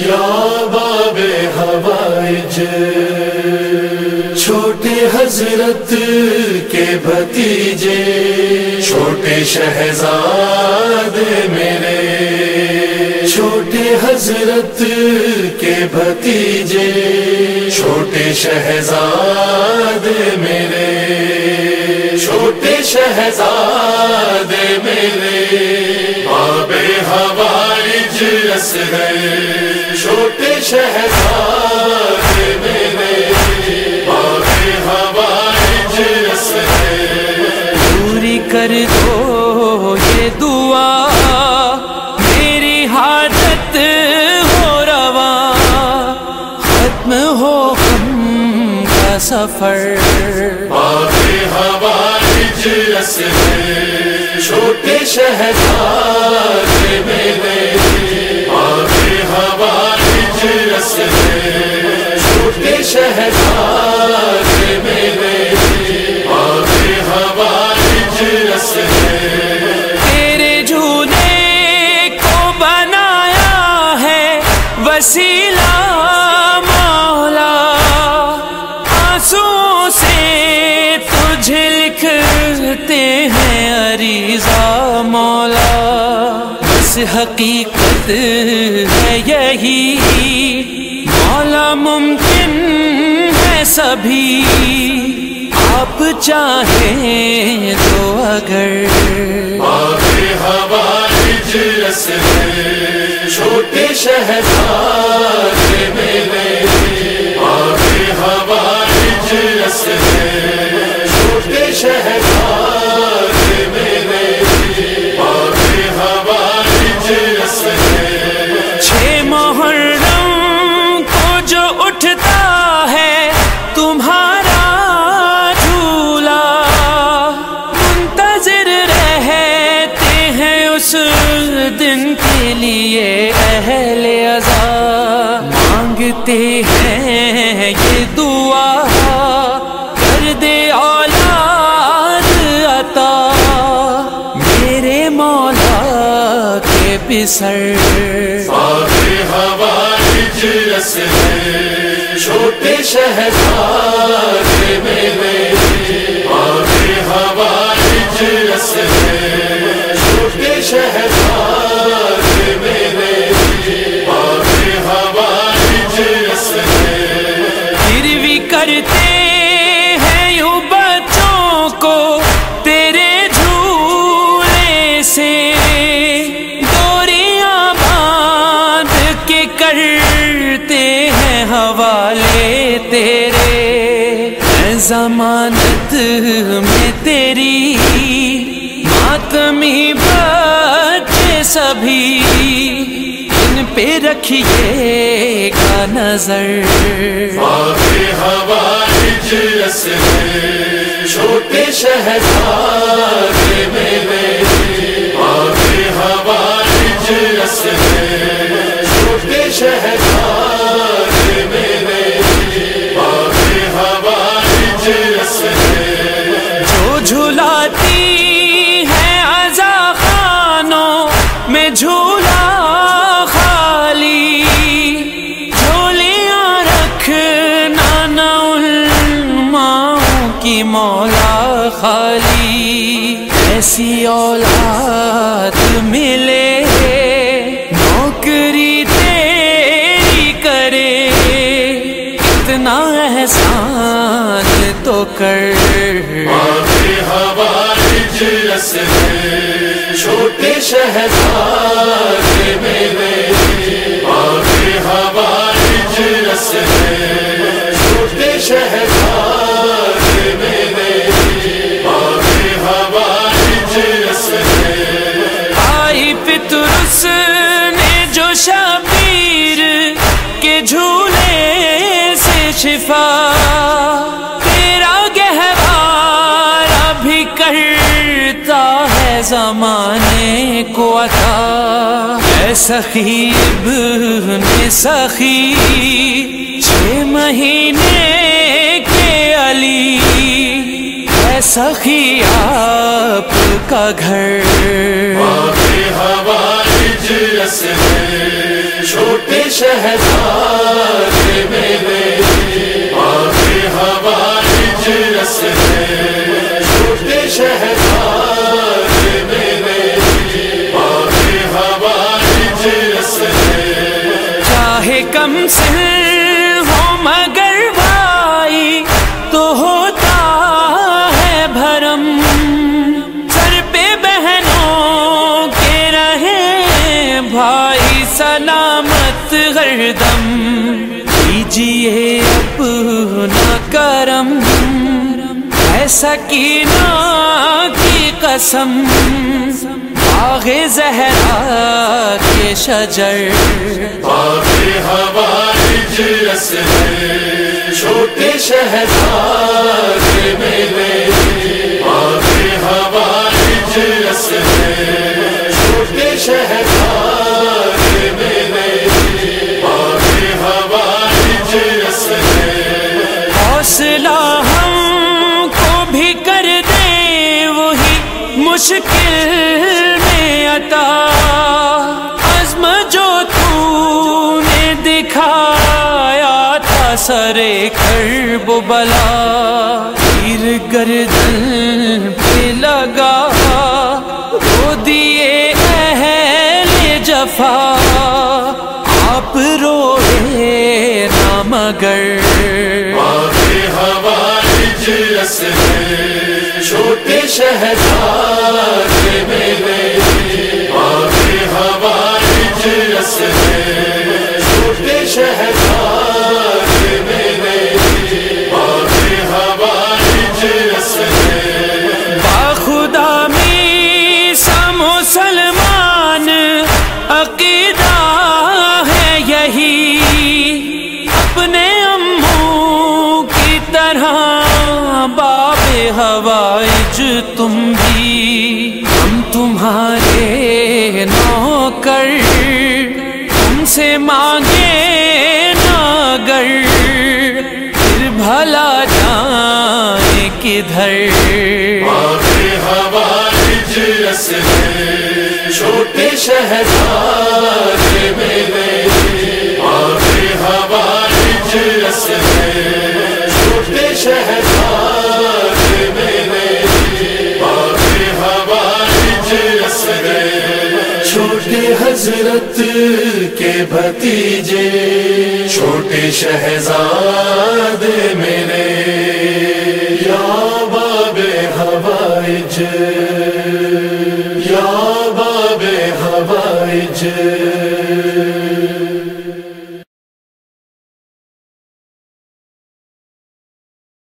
یا باب ہوائج چھوٹے حضرت کے بھتیجے، چھوٹے شہزاد میرے، چھوٹے حضرت کے بھتیجے، چھوٹے شہزاد میرے، چھوٹے شہزاد میرے، باب آب ہوائج اصغر چھوٹے میرے ہوائج اصغر پوری کر دو یہ دعا میری حاجت ہو روا۔ ختم ہو ہم کا سفر۔ آگے ہوائج اصغر چھوٹے شہزاد میرے۔ شہزاد میرے آگے ہوائج اصغر تیرے جھولے کو بنایا ہے وسیلہ مولا۔ آنسو سے تجھے لکھتے ہیں عریضہ مولا۔ بس حقیقت ہے یہی۔ مولا ممکن ہے سبھی۔ آپ چاہیں تو اگر۔ چھوٹے شہزاد میرے۔ دعا کر دے اولاد عطا۔ میرے مولا کے پسر۔ چھوٹے شہزاد میرے۔ چھوٹے شہزاد ہیں یوں بچوں کو تیرے جھولے سے۔ دوریاں باندھ کے کرتے ہیں حوالے تیرے۔ ضمانت میں تیری ماتمی بچے سبھی ان پہ رکھیے گا نظر۔ آگے مجلس میں چھوٹے شہزادے میرے، آگے مجلس میں چھوٹے شہزادے میرے، آگے مجلس میں جو جھولا خالی ایسی اولاد ملے، نوکری تیری کرے، اتنا احسان تو کر۔ چھوٹے شہزاد میرے آگے ہوائج اصغر چھوٹے شہزاد شبیر کے جھولے سے شفا، تیرا گہوارا بھی کرتا ہے زمانے کو عطا۔ اے سخی ابن سخی چھ مہینے کے علی۔ اے سخی، آپ کا گھر۔ چھوٹے میرے چاہے کم سے ہو مگر بھائی تو ہوتا ہے بھرم۔ سر پہ بہنوں کے رہے بھائی۔ سلامت گردم کیجیے اپنا کرم۔ ایسا کی کی قسم۔ باغ زہرا کے شجر۔ چھوٹے شہزادے میرے۔ تھا سرے کرب بلا، تیر گردن پہ لگا۔ وہ دیے اہل جفا، آپ روئے نہ مگر۔ آگے چھوٹے شہزادے طرح باب ہوائج تم بھی، ہم تمہارے نوکر تم سے مانگے ناگر، پھر بھلا جائیں کدھر۔ ہوائی چھوٹے شہزادے میرے۔ حضرت کے بھتیجے چھوٹے شہزاد میرے۔